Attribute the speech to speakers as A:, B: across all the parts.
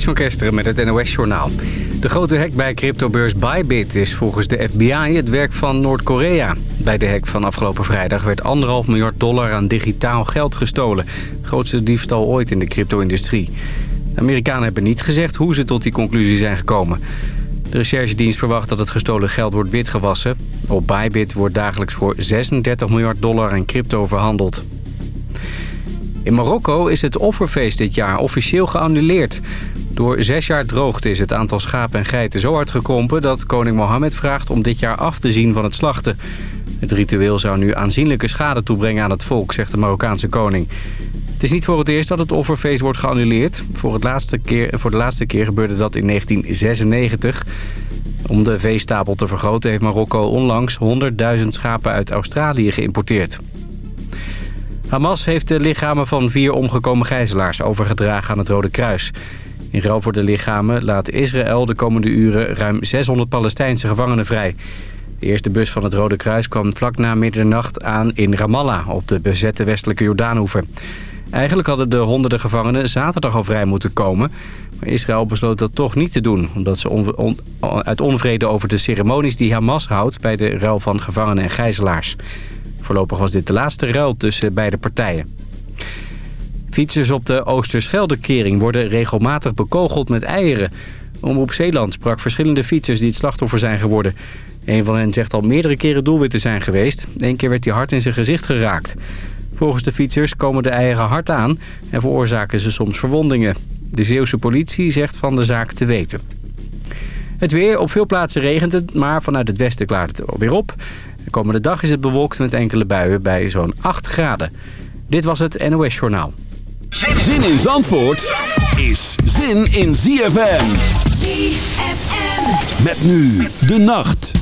A: Van Kesteren met het NOS-journaal. De grote hack bij cryptobeurs Bybit is volgens de FBI het werk van Noord-Korea. Bij de hack van afgelopen vrijdag werd 1,5 miljard dollar aan digitaal geld gestolen. Grootste diefstal ooit in de crypto-industrie. De Amerikanen hebben niet gezegd hoe ze tot die conclusie zijn gekomen. De recherchedienst verwacht dat het gestolen geld wordt witgewassen. Op Bybit wordt dagelijks voor 36 miljard dollar aan crypto verhandeld. In Marokko is het offerfeest dit jaar officieel geannuleerd. Door zes jaar droogte is het aantal schapen en geiten zo hard gekrompen... dat koning Mohammed vraagt om dit jaar af te zien van het slachten. Het ritueel zou nu aanzienlijke schade toebrengen aan het volk, zegt de Marokkaanse koning. Het is niet voor het eerst dat het offerfeest wordt geannuleerd. Voor, het laatste keer, voor de laatste keer gebeurde dat in 1996. Om de veestapel te vergroten heeft Marokko onlangs 100.000 schapen uit Australië geïmporteerd. Hamas heeft de lichamen van vier omgekomen gijzelaars overgedragen aan het Rode Kruis. In ruil voor de lichamen laat Israël de komende uren ruim 600 Palestijnse gevangenen vrij. De eerste bus van het Rode Kruis kwam vlak na middernacht aan in Ramallah op de bezette westelijke Jordaanhoever. Eigenlijk hadden de honderden gevangenen zaterdag al vrij moeten komen. Maar Israël besloot dat toch niet te doen... omdat ze uit onvrede over de ceremonies die Hamas houdt... bij de ruil van gevangenen en gijzelaars. Voorlopig was dit de laatste ruil tussen beide partijen. Fietsers op de Oosterscheldekering worden regelmatig bekogeld met eieren. Omroep Zeeland sprak verschillende fietsers die het slachtoffer zijn geworden. Een van hen zegt al meerdere keren doelwit te zijn geweest. Eén keer werd hij hard in zijn gezicht geraakt. Volgens de fietsers komen de eieren hard aan en veroorzaken ze soms verwondingen. De Zeeuwse politie zegt van de zaak te weten. Het weer. Op veel plaatsen regent het, maar vanuit het westen klaart het weer op. De komende dag is het bewolkt met enkele buien bij zo'n 8 graden. Dit was het NOS Journaal.
B: Zin in Zandvoort is zin in ZFM.
C: ZFM.
B: Met nu de nacht.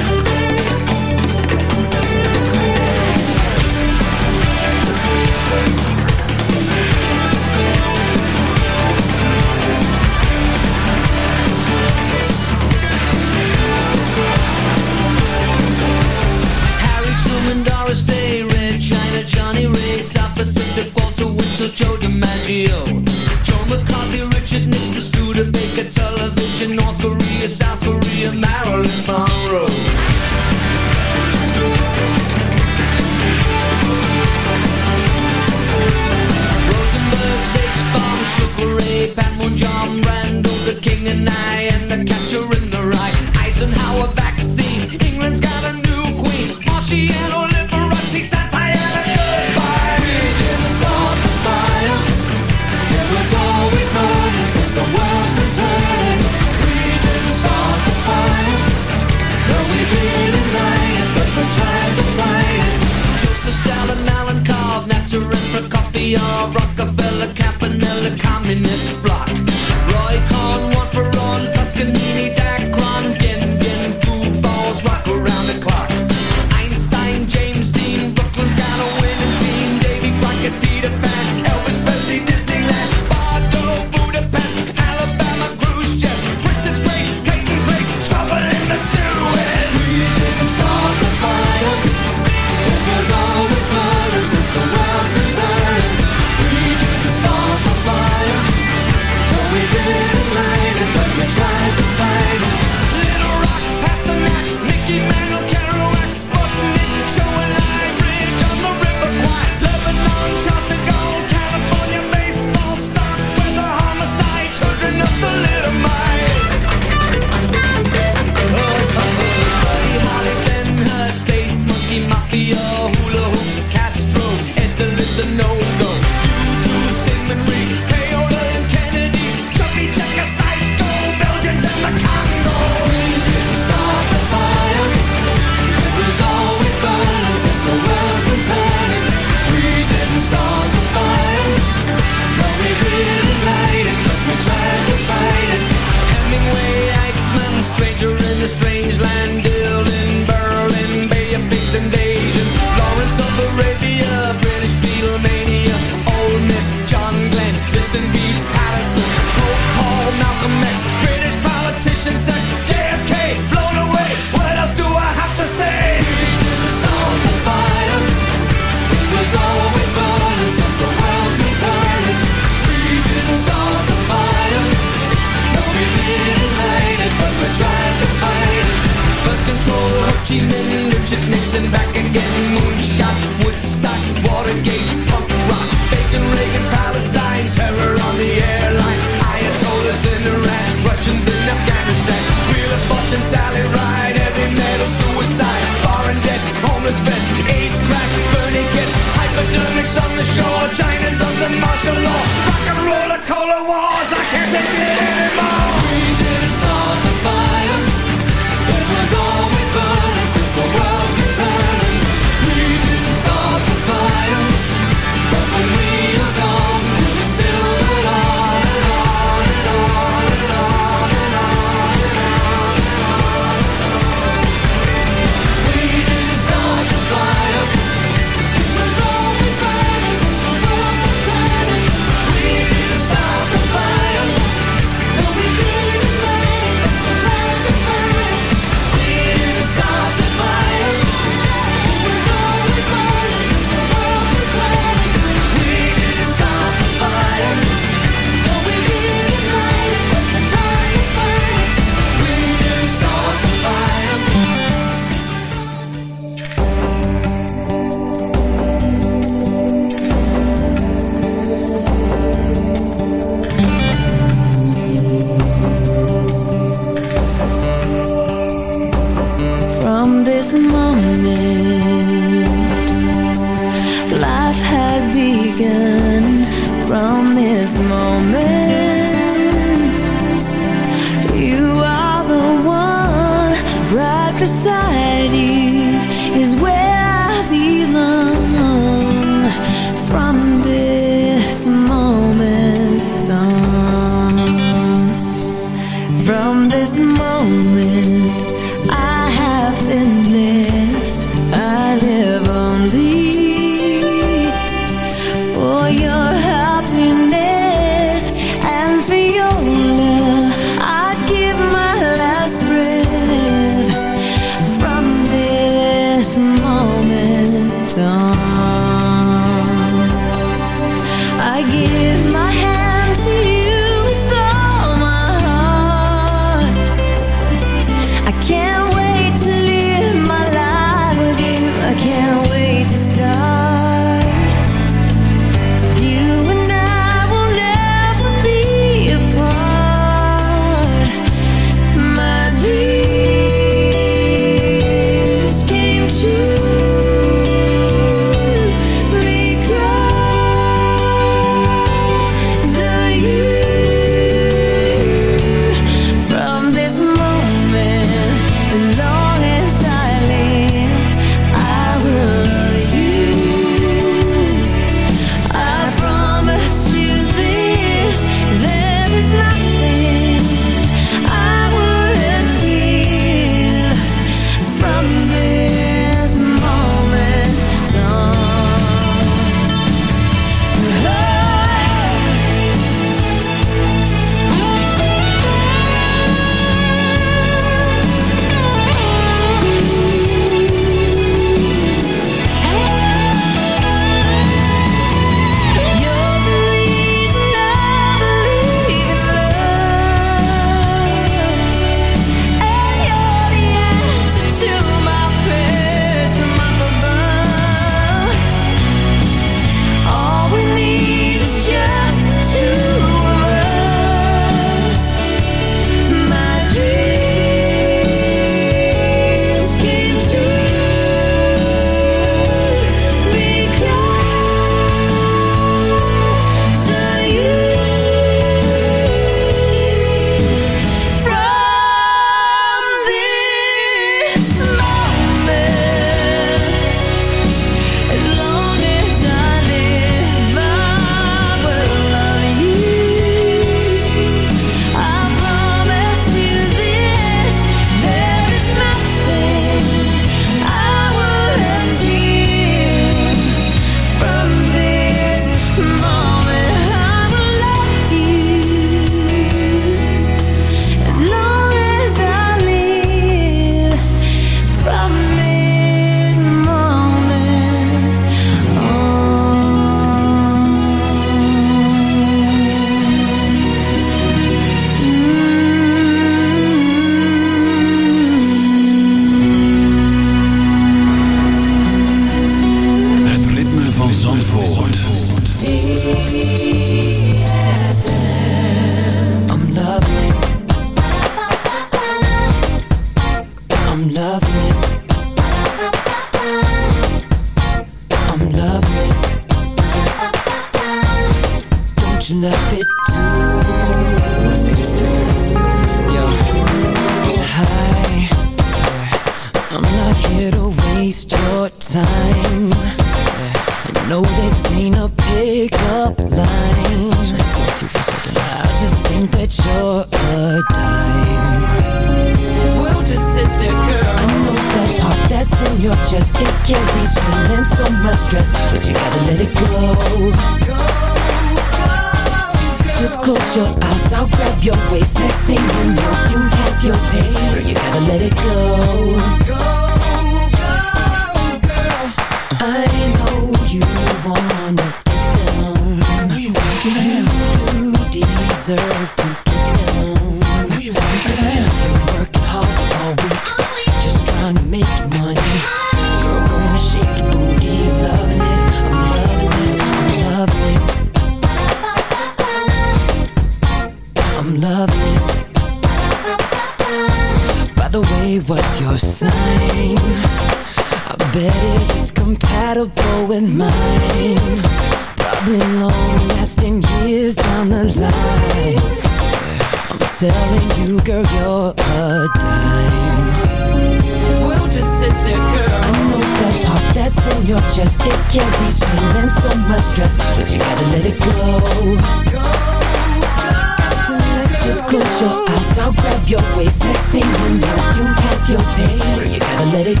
D: grab your waist, next thing you know, you have your pace. You gotta let it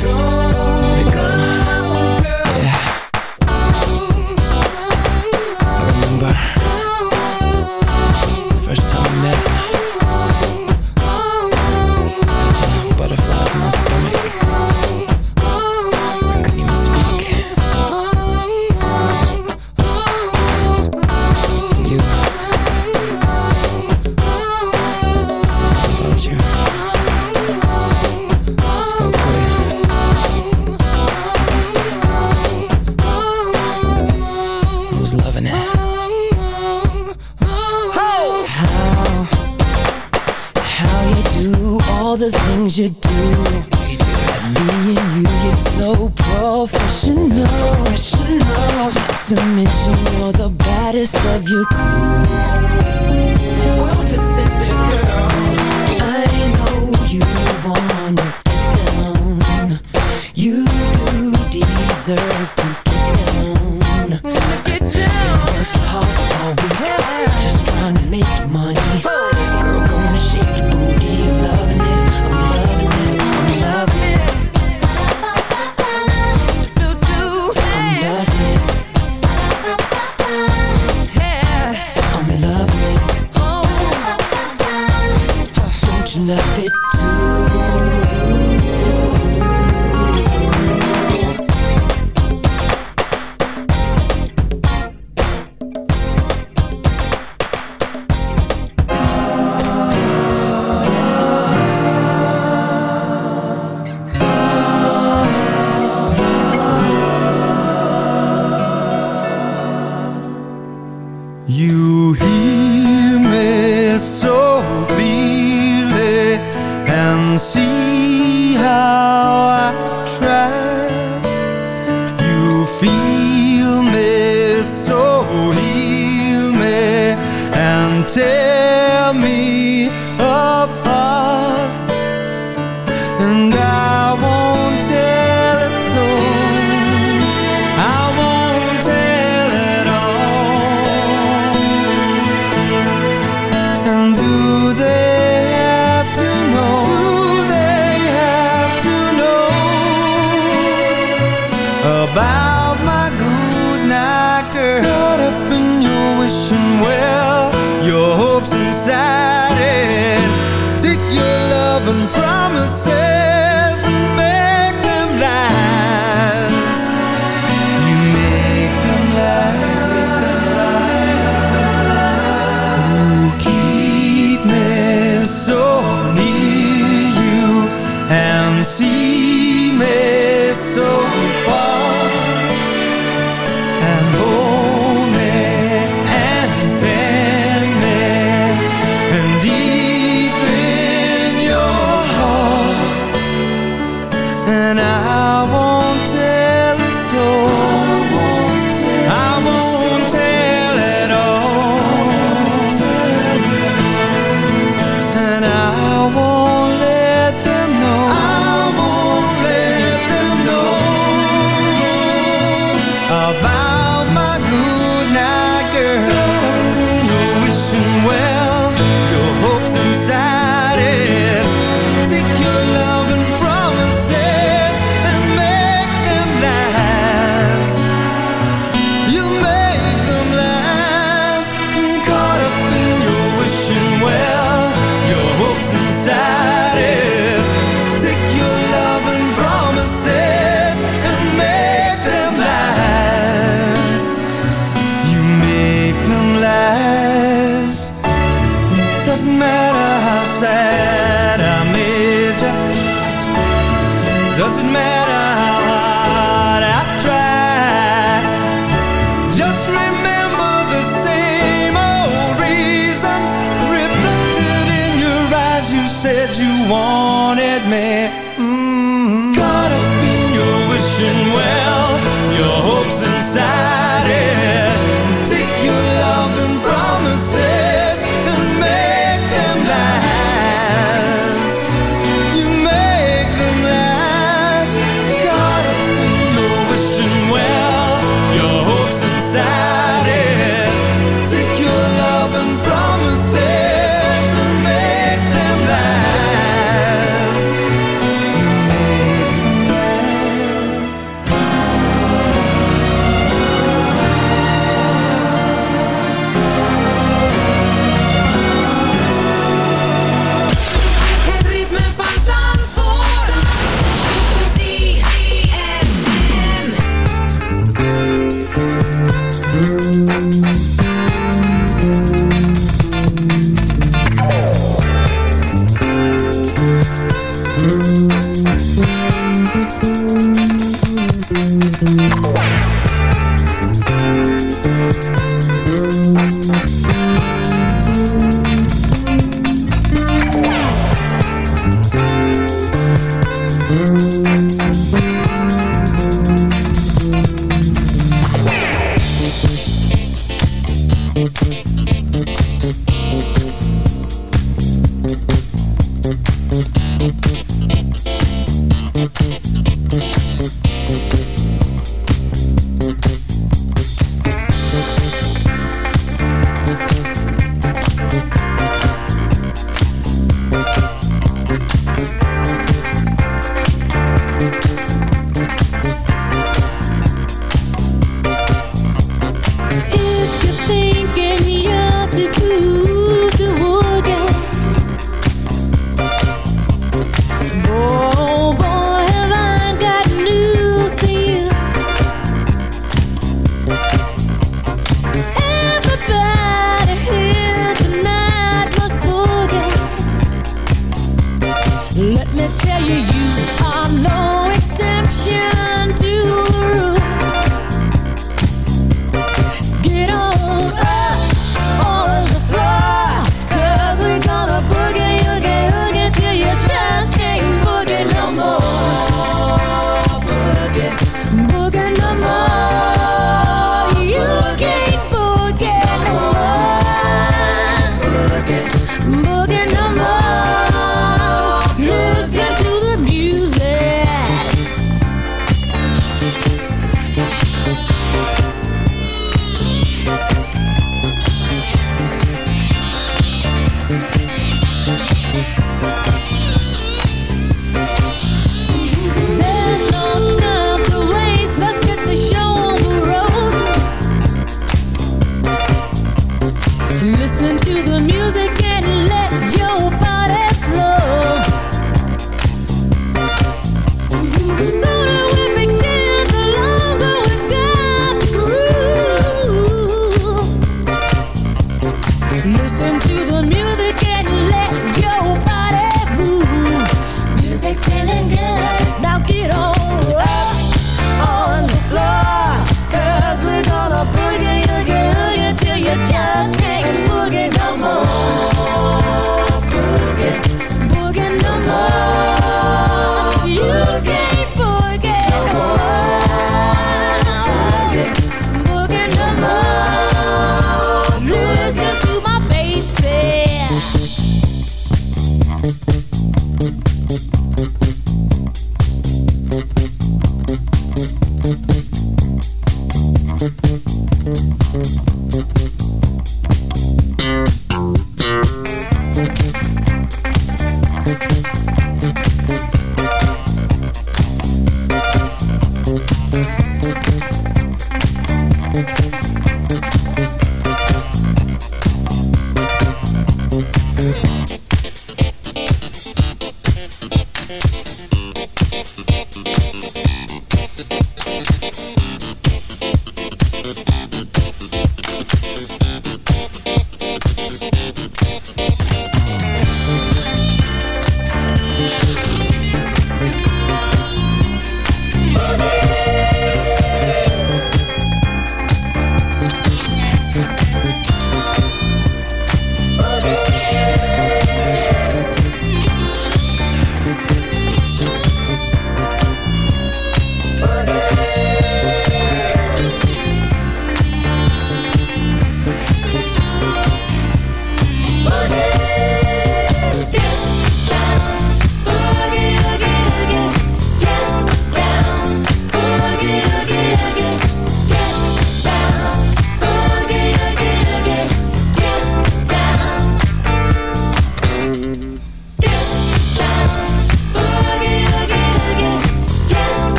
D: go.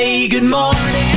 B: Say good morning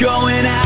B: going out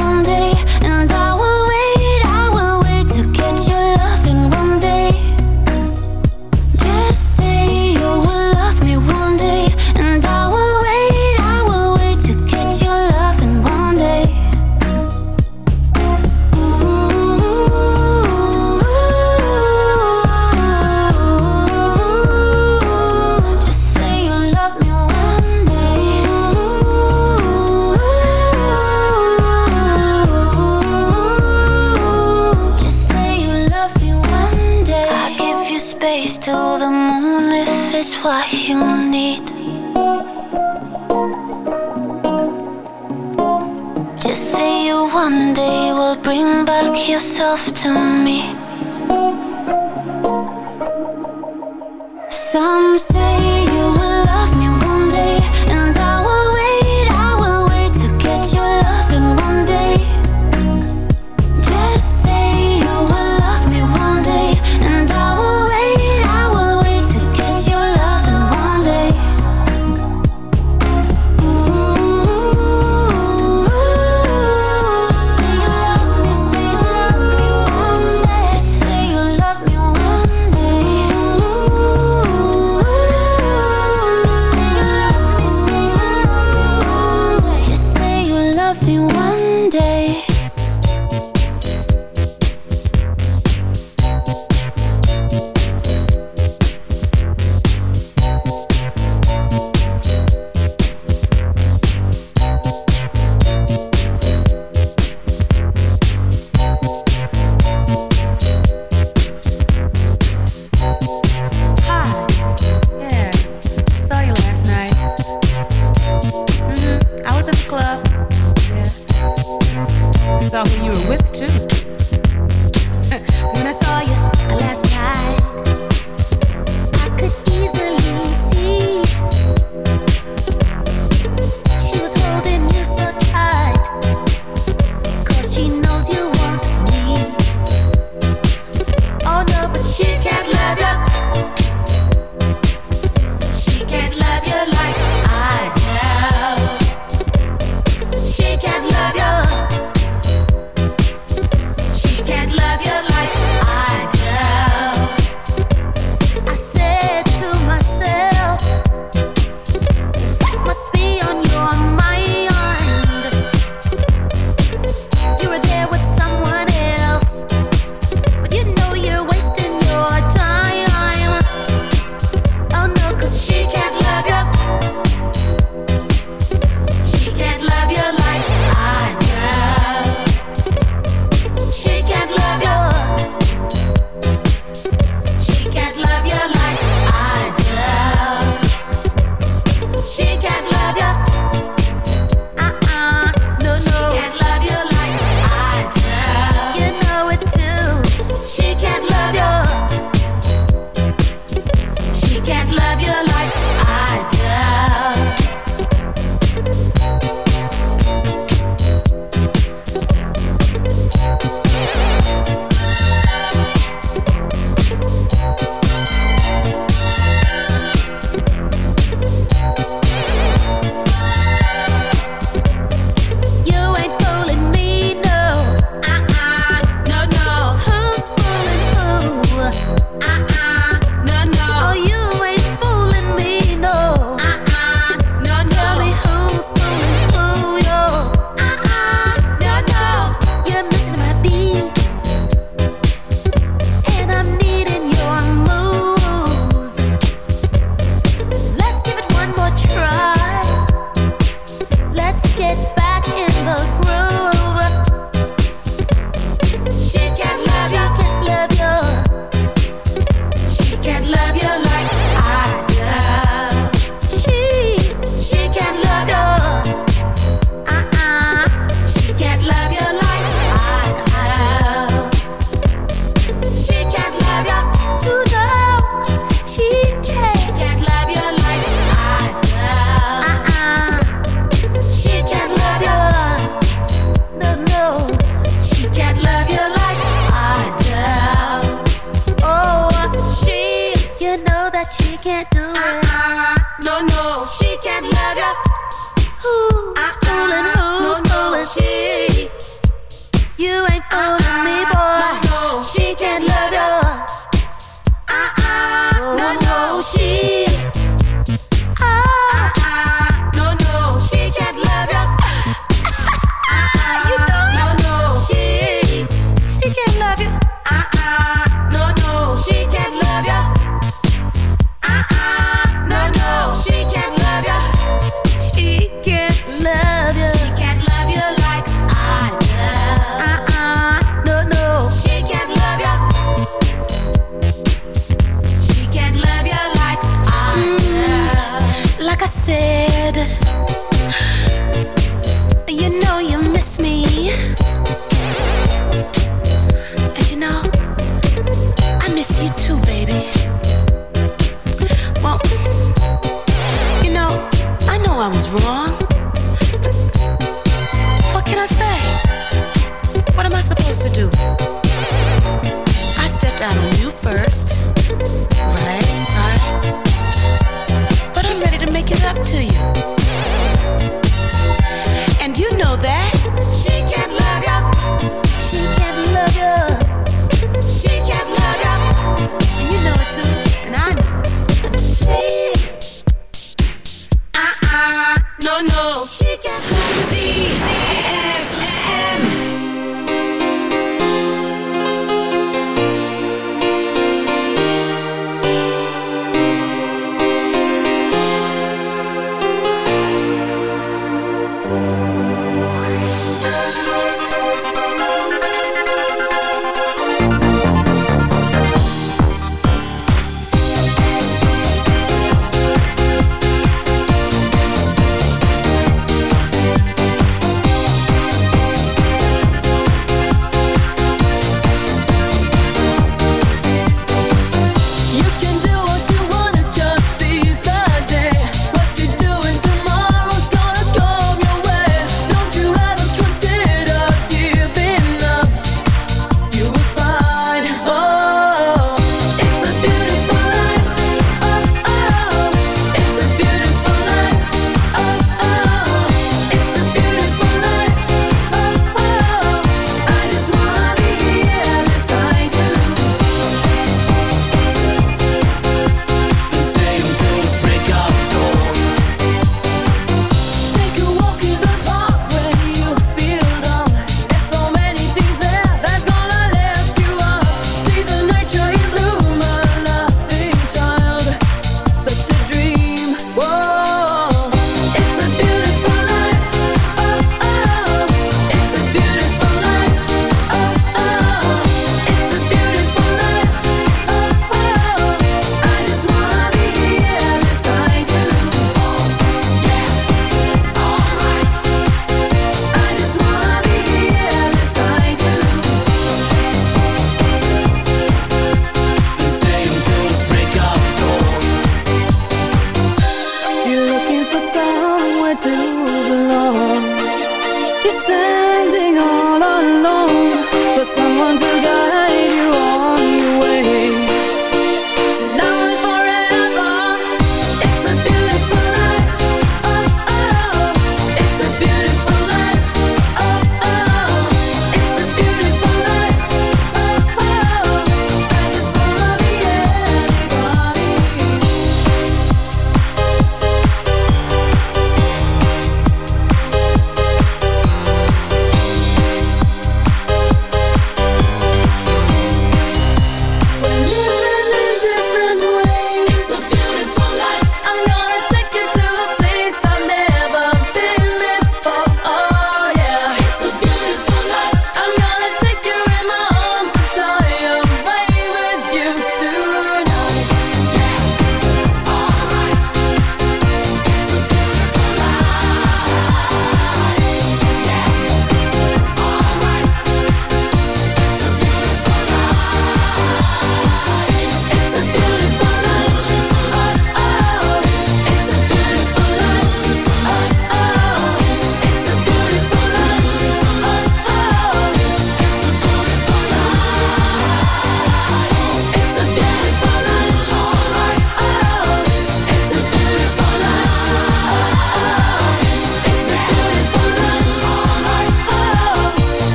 E: yourself to me.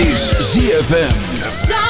C: Is
F: ZFM.